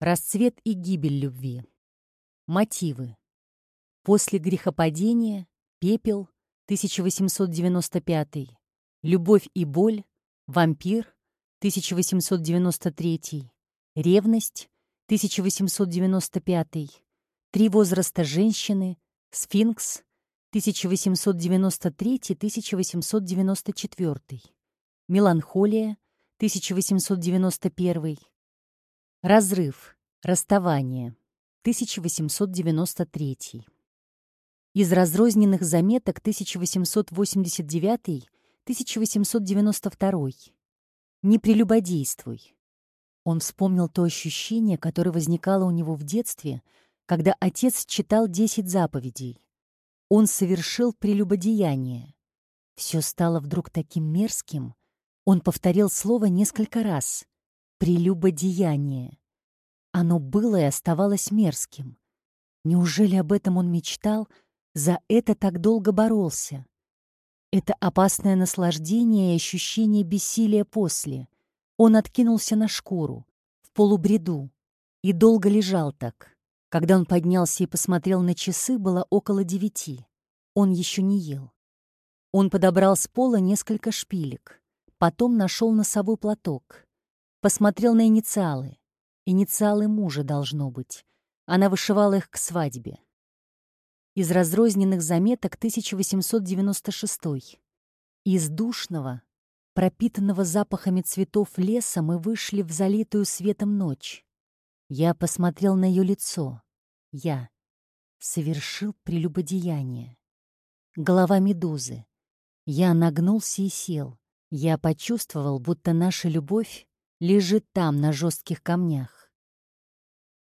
Расцвет и гибель любви. Мотивы. После грехопадения, пепел, 1895, любовь и боль, вампир, 1893, ревность, 1895, три возраста женщины, сфинкс, 1893-1894, меланхолия, 1891, Разрыв. Расставание. 1893. Из разрозненных заметок 1889-1892. Не прелюбодействуй. Он вспомнил то ощущение, которое возникало у него в детстве, когда отец читал десять заповедей. Он совершил прелюбодеяние. Все стало вдруг таким мерзким. Он повторил слово несколько раз — прелюбодеяние. Оно было и оставалось мерзким. Неужели об этом он мечтал, за это так долго боролся? Это опасное наслаждение и ощущение бессилия после. Он откинулся на шкуру, в полубреду, и долго лежал так. Когда он поднялся и посмотрел на часы, было около девяти. Он еще не ел. Он подобрал с пола несколько шпилек. Потом нашел носовой платок. Посмотрел на инициалы. Инициалы мужа должно быть. Она вышивала их к свадьбе. Из разрозненных заметок 1896. Из душного, пропитанного запахами цветов леса мы вышли в залитую светом ночь. Я посмотрел на ее лицо. Я совершил прелюбодеяние. Голова медузы. Я нагнулся и сел. Я почувствовал, будто наша любовь лежит там, на жестких камнях.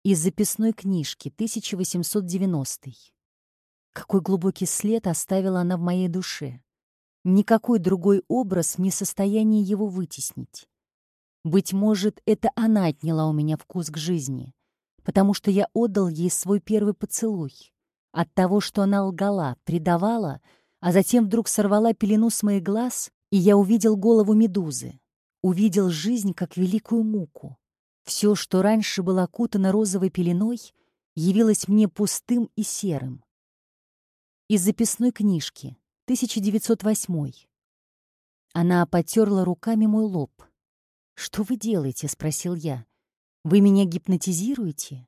Из записной книжки 1890 Какой глубокий след оставила она в моей душе. Никакой другой образ не в состоянии его вытеснить. Быть может, это она отняла у меня вкус к жизни, потому что я отдал ей свой первый поцелуй. От того, что она лгала, предавала, а затем вдруг сорвала пелену с моих глаз, и я увидел голову медузы увидел жизнь как великую муку. Все, что раньше было окутано розовой пеленой, явилось мне пустым и серым. Из записной книжки, 1908. Она потерла руками мой лоб. «Что вы делаете?» — спросил я. «Вы меня гипнотизируете?»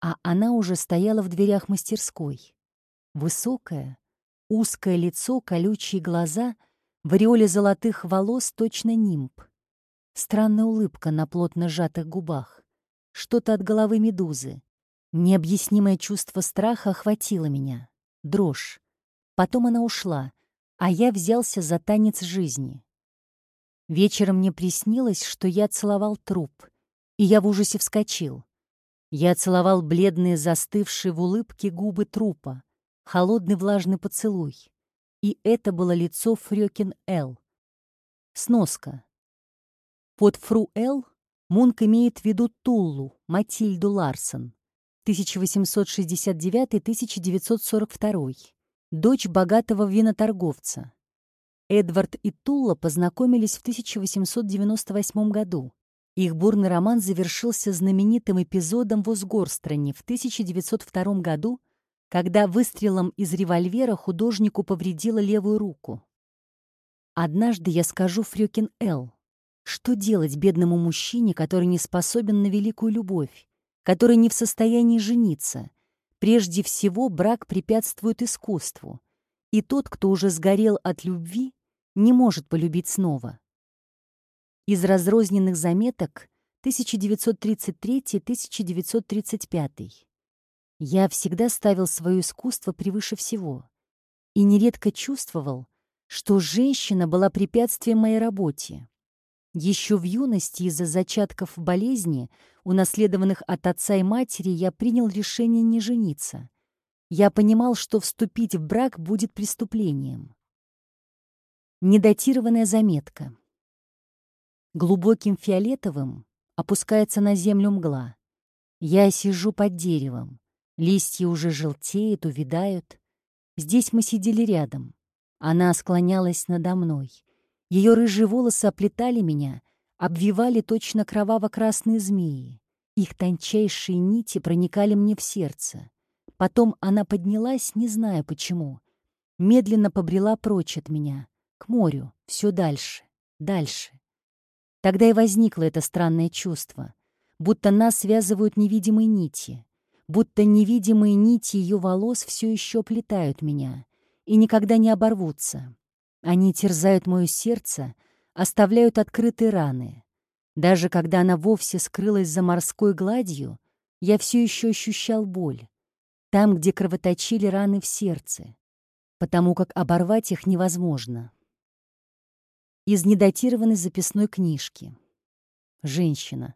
А она уже стояла в дверях мастерской. Высокое, узкое лицо, колючие глаза — в ореоле золотых волос точно нимб. Странная улыбка на плотно сжатых губах. Что-то от головы медузы. Необъяснимое чувство страха охватило меня. Дрожь. Потом она ушла, а я взялся за танец жизни. Вечером мне приснилось, что я целовал труп, и я в ужасе вскочил. Я целовал бледные, застывшие в улыбке губы трупа, холодный влажный поцелуй. И это было лицо Фрёкин Эл. Сноска. Под Фру Эл Мунк имеет в виду Туллу, Матильду Ларсон, 1869-1942, дочь богатого виноторговца. Эдвард и Тулла познакомились в 1898 году. Их бурный роман завершился знаменитым эпизодом в Узгорстране в 1902 году, когда выстрелом из револьвера художнику повредила левую руку. Однажды я скажу Фрёкин Эл, что делать бедному мужчине, который не способен на великую любовь, который не в состоянии жениться. Прежде всего, брак препятствует искусству, и тот, кто уже сгорел от любви, не может полюбить снова. Из разрозненных заметок 1933-1935 я всегда ставил свое искусство превыше всего и нередко чувствовал, что женщина была препятствием моей работе. Еще в юности из-за зачатков болезни, унаследованных от отца и матери, я принял решение не жениться. Я понимал, что вступить в брак будет преступлением. Недатированная заметка. Глубоким фиолетовым опускается на землю мгла. Я сижу под деревом. Листья уже желтеют, увядают. Здесь мы сидели рядом. Она склонялась надо мной. Ее рыжие волосы оплетали меня, обвивали точно кроваво-красные змеи. Их тончайшие нити проникали мне в сердце. Потом она поднялась, не зная почему. Медленно побрела прочь от меня, к морю, все дальше, дальше. Тогда и возникло это странное чувство, будто нас связывают невидимые нити, будто невидимые нити ее волос все еще плетают меня и никогда не оборвутся. Они терзают мое сердце, оставляют открытые раны. Даже когда она вовсе скрылась за морской гладью, я все еще ощущал боль. Там, где кровоточили раны в сердце, потому как оборвать их невозможно. Из недатированной записной книжки. Женщина.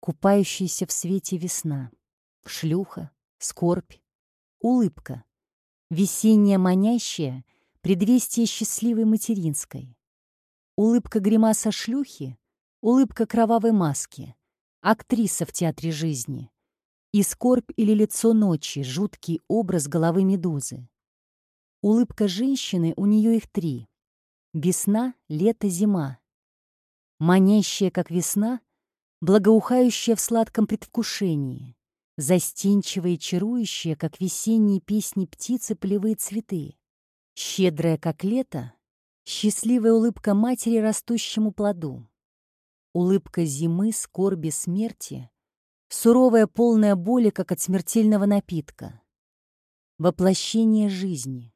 Купающаяся в свете весна. Шлюха. Скорбь. Улыбка. Весенняя манящая, предвестие счастливой материнской. Улыбка гримаса шлюхи улыбка кровавой маски, актриса в театре жизни. И скорбь или лицо ночи, жуткий образ головы медузы. Улыбка женщины, у нее их три. Весна, лето, зима. Манящая, как весна, благоухающая в сладком предвкушении, застенчивая и чарующая, как весенние песни птицы полевые цветы, щедрая, как лето, счастливая улыбка матери растущему плоду улыбка зимы, скорби, смерти, суровая, полная боли, как от смертельного напитка. Воплощение жизни.